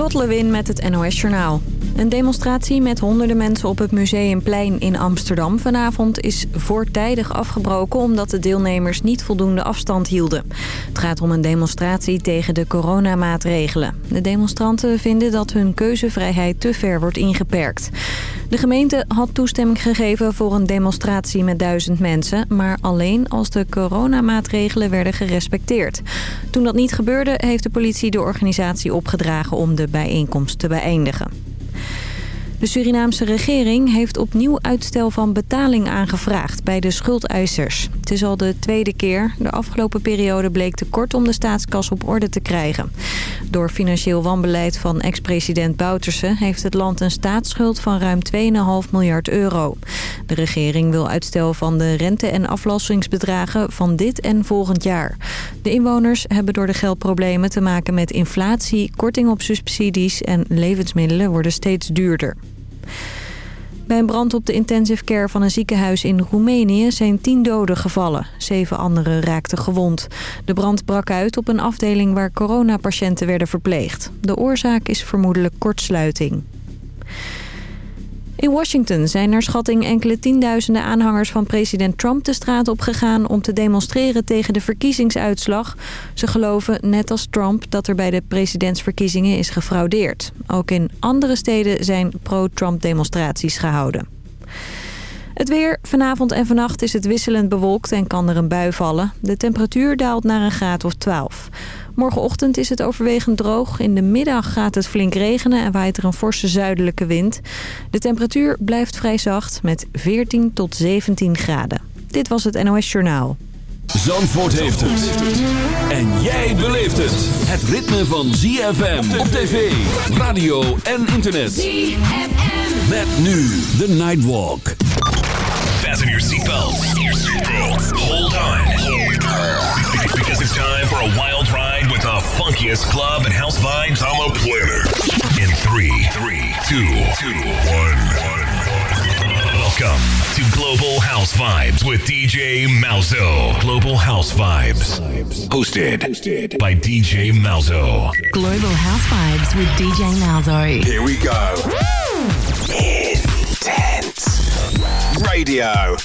Lot Lewin met het NOS Journaal. Een demonstratie met honderden mensen op het Museumplein in Amsterdam vanavond is voortijdig afgebroken omdat de deelnemers niet voldoende afstand hielden. Het gaat om een demonstratie tegen de coronamaatregelen. De demonstranten vinden dat hun keuzevrijheid te ver wordt ingeperkt. De gemeente had toestemming gegeven voor een demonstratie met duizend mensen... maar alleen als de coronamaatregelen werden gerespecteerd. Toen dat niet gebeurde, heeft de politie de organisatie opgedragen om de bijeenkomst te beëindigen. De Surinaamse regering heeft opnieuw uitstel van betaling aangevraagd bij de schuldeisers. Het is al de tweede keer. De afgelopen periode bleek te kort om de staatskas op orde te krijgen. Door financieel wanbeleid van ex-president Bouterse heeft het land een staatsschuld van ruim 2,5 miljard euro. De regering wil uitstel van de rente- en aflossingsbedragen van dit en volgend jaar. De inwoners hebben door de geldproblemen te maken met inflatie, korting op subsidies en levensmiddelen worden steeds duurder. Bij een brand op de intensive care van een ziekenhuis in Roemenië zijn tien doden gevallen. Zeven anderen raakten gewond. De brand brak uit op een afdeling waar coronapatiënten werden verpleegd. De oorzaak is vermoedelijk kortsluiting. In Washington zijn naar schatting enkele tienduizenden aanhangers van president Trump de straat op gegaan om te demonstreren tegen de verkiezingsuitslag. Ze geloven, net als Trump, dat er bij de presidentsverkiezingen is gefraudeerd. Ook in andere steden zijn pro-Trump demonstraties gehouden. Het weer. Vanavond en vannacht is het wisselend bewolkt en kan er een bui vallen. De temperatuur daalt naar een graad of 12. Morgenochtend is het overwegend droog. In de middag gaat het flink regenen en waait er een forse zuidelijke wind. De temperatuur blijft vrij zacht met 14 tot 17 graden. Dit was het NOS Journaal. Zandvoort heeft het. En jij beleeft het. Het ritme van ZFM op tv, radio en internet. ZFM. Met nu de Nightwalk. Fasten your seatbelts. Hold on. Because it's time for a wild ride with the funkiest club and house vibes on the planet. In three, three, two, two, one. Welcome to Global House Vibes with DJ Malzo. Global House Vibes. Hosted, Hosted by DJ Malzo. Global House Vibes with DJ Malzo. Here we go. Intense radio.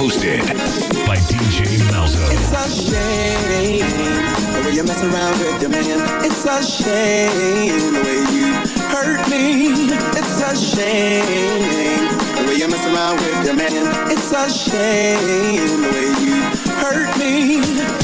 Hosted by DJ Malzo. It's a shame the way you mess around with your man. It's a shame the way you hurt me. It's a shame the way you mess around with your man. It's a shame the way you hurt me.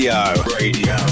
Radio. Radio.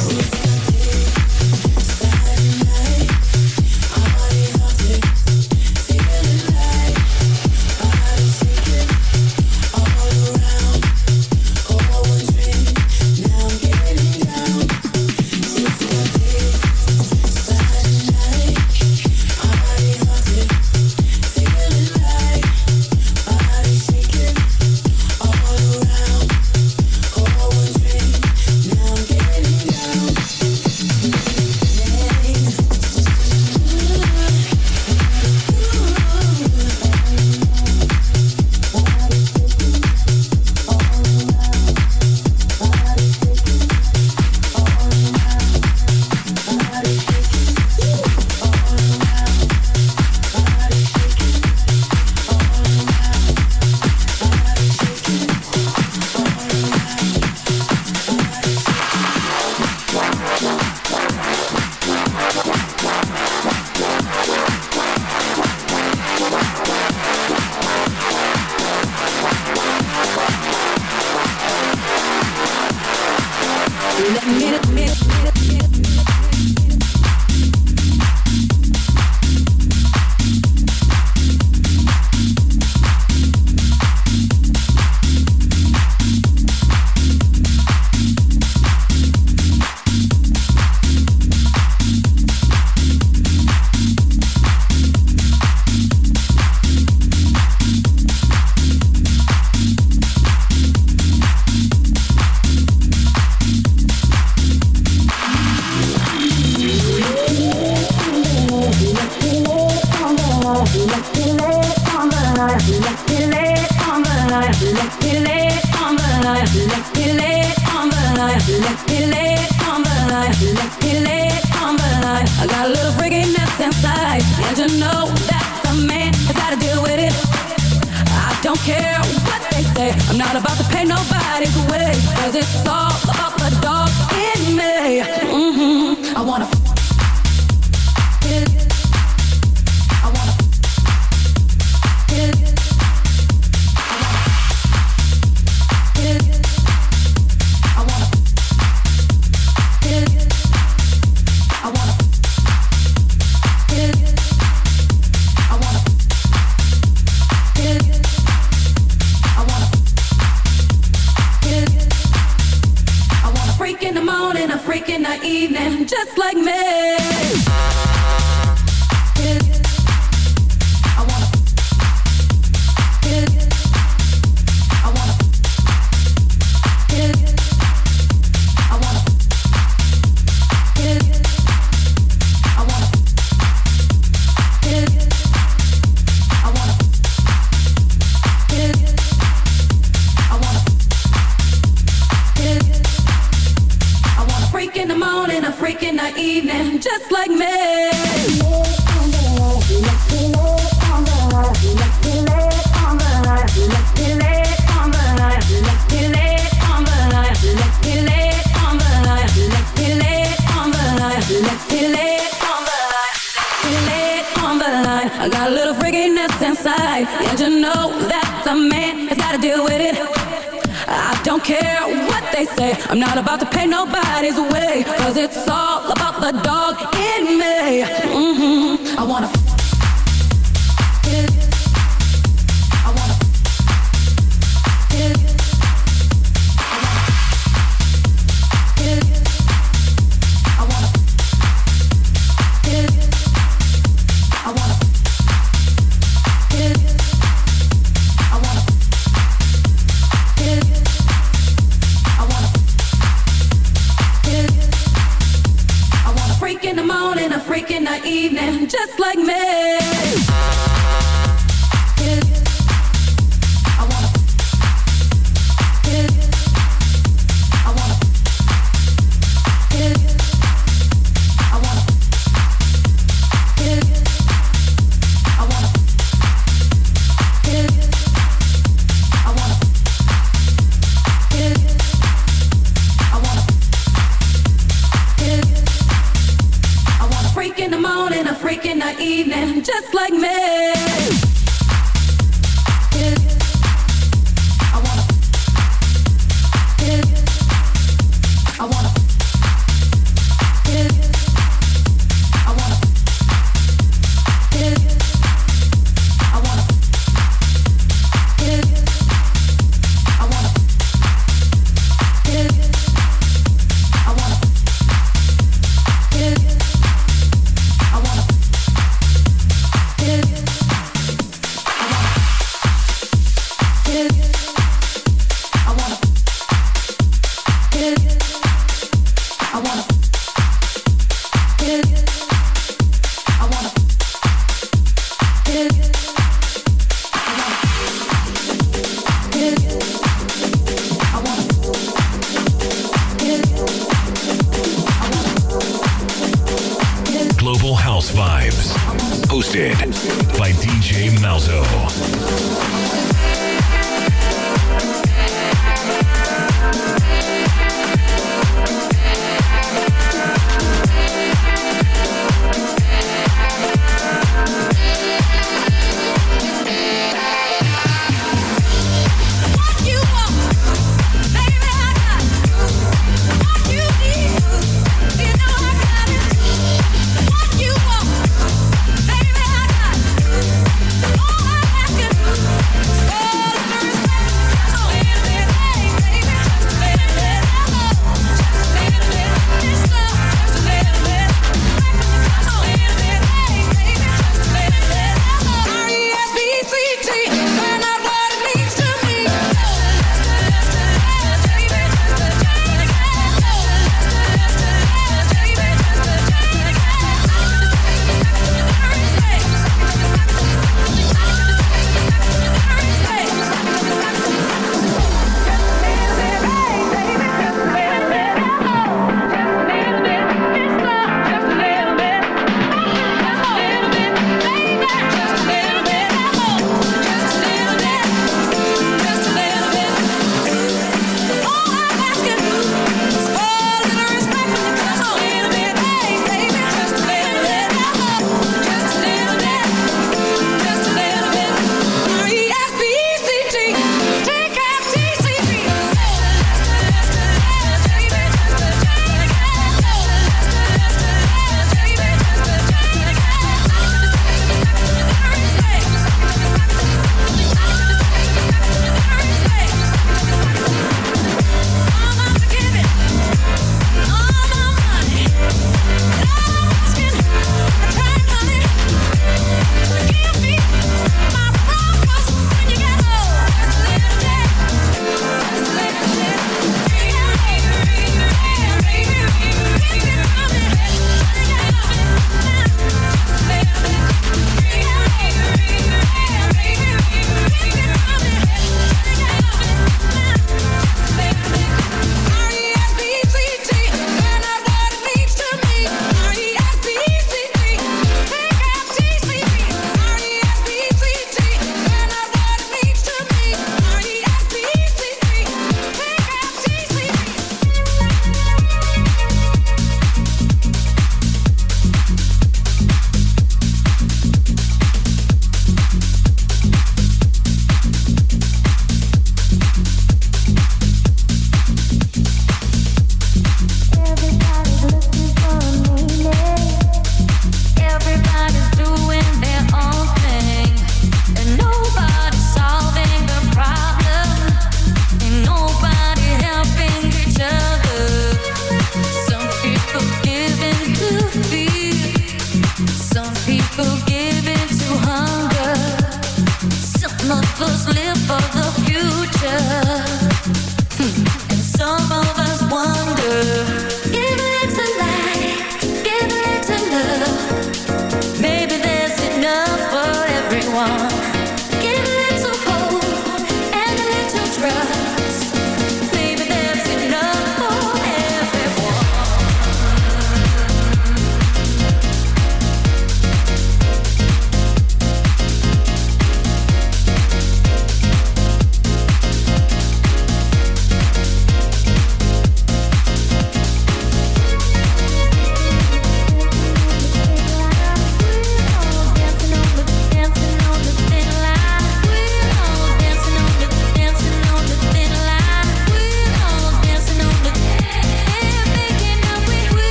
say I'm not about to pay nobody's way Cause it's all about the dog in me.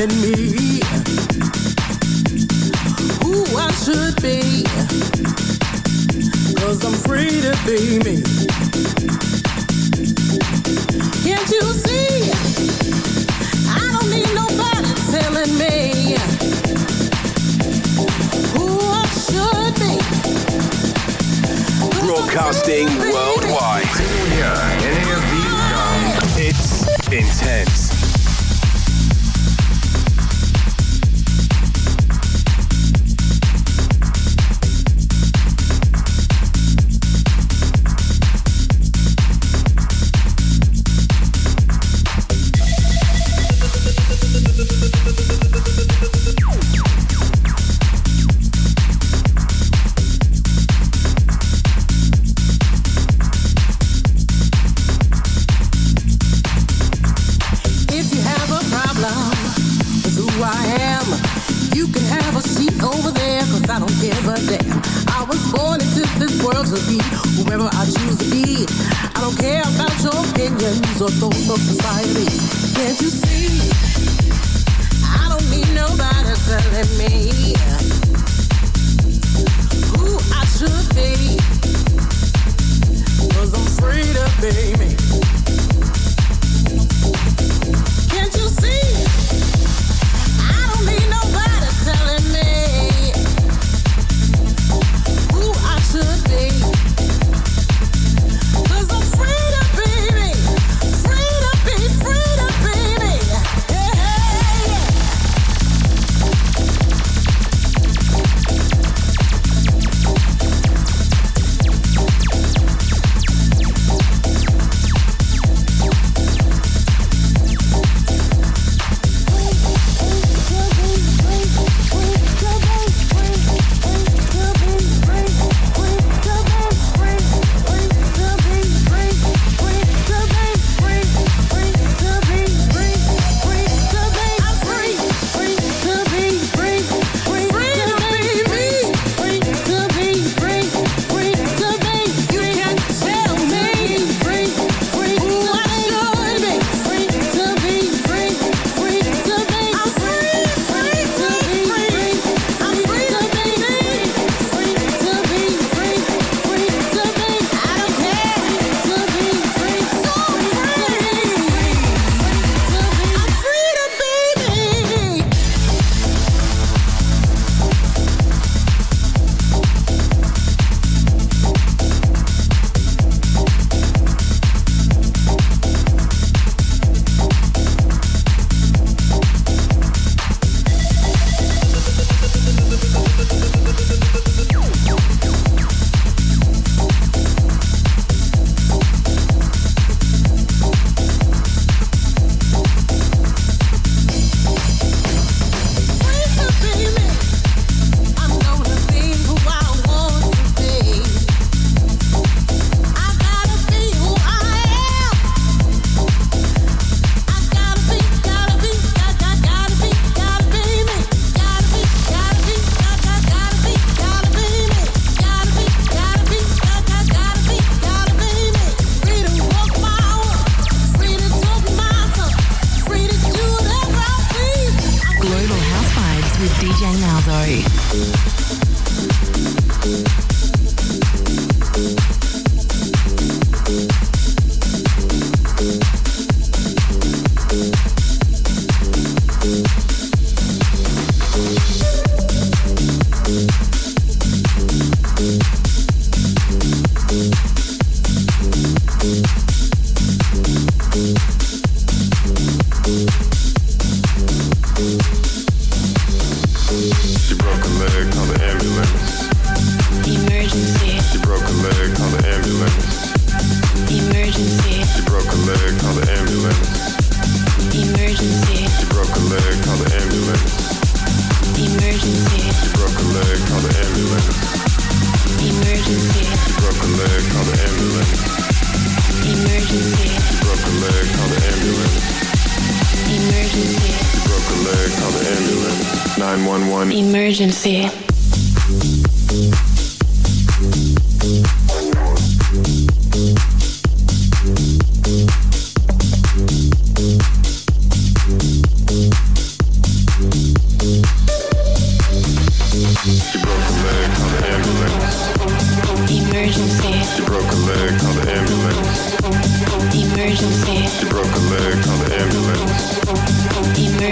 telling me who I should be. Cause I'm free to be me. Can't you see? I don't need nobody telling me who I should be. Broadcasting worldwide. It's intense.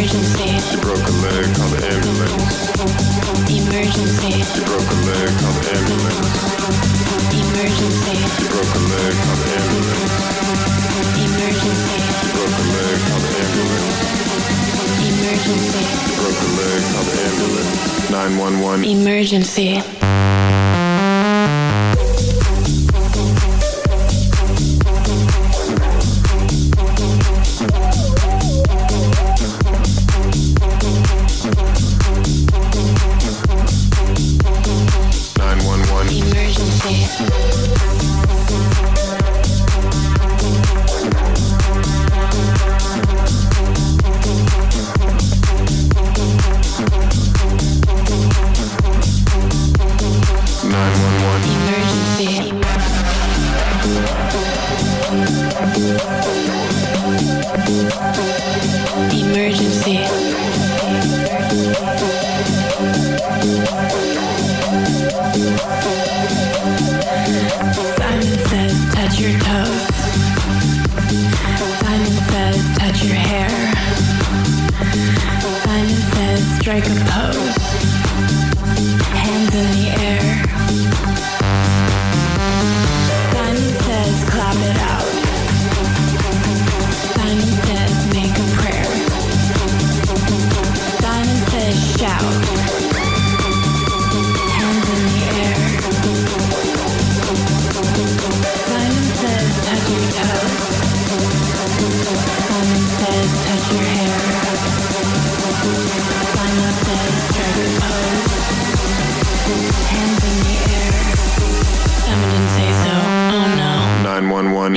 Emergency. You broke a leg, call the ambulance. Emergency. You broke a leg, call the ambulance. Emergency. You broke a leg, call the ambulance. Emergency. You broke a leg, call the ambulance. Emergency. You broke a leg, call the ambulance. 911. Emergency.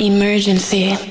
emergency.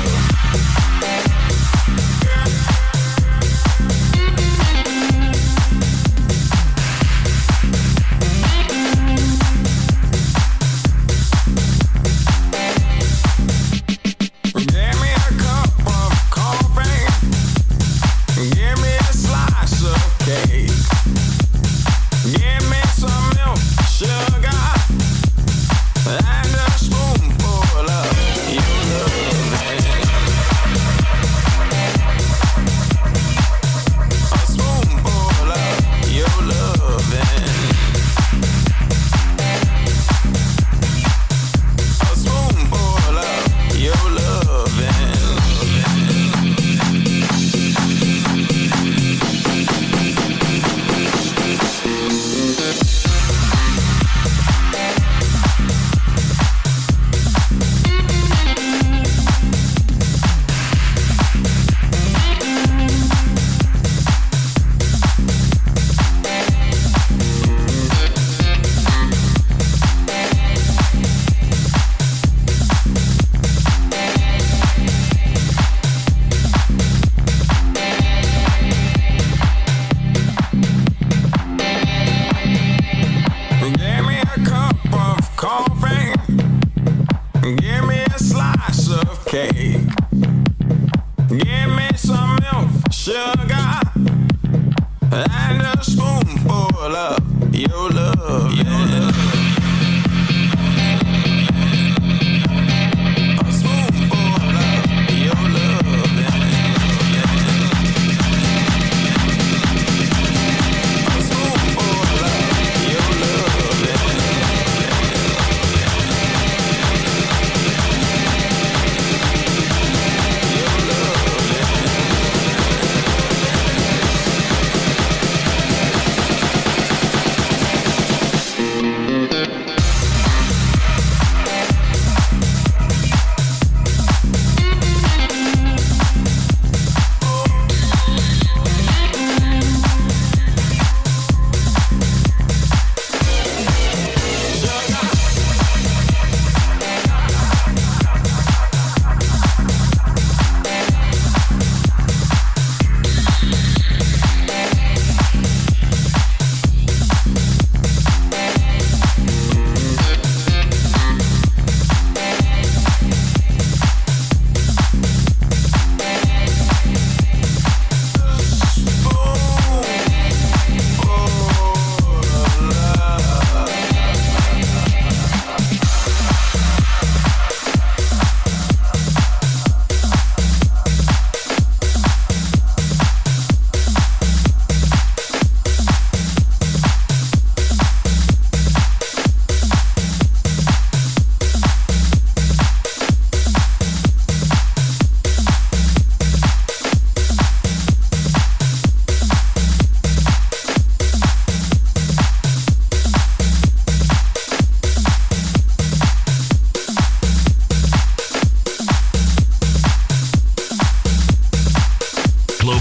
Your love. Your love.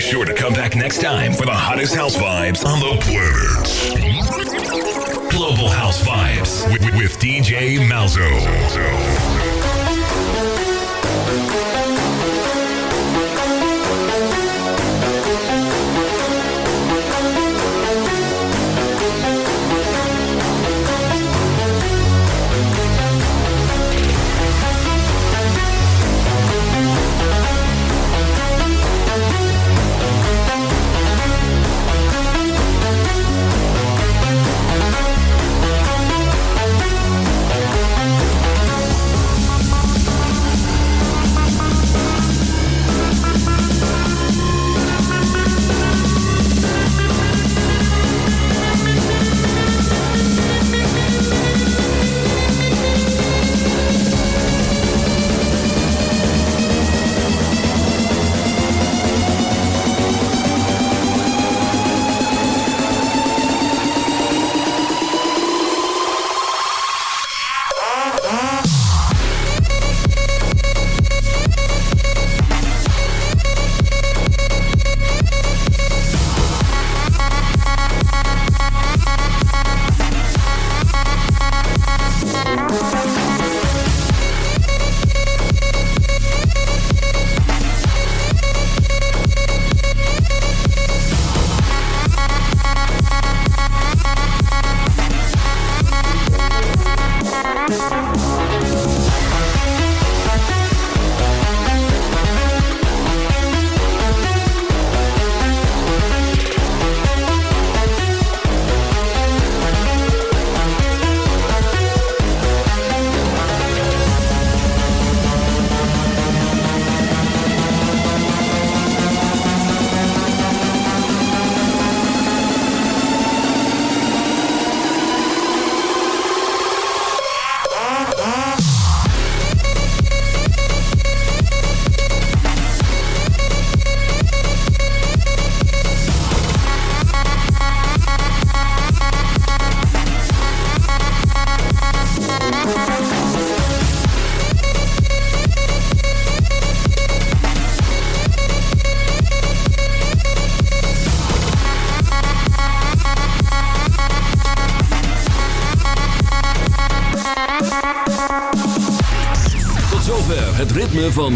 sure to come back next time for the hottest house vibes on the planet.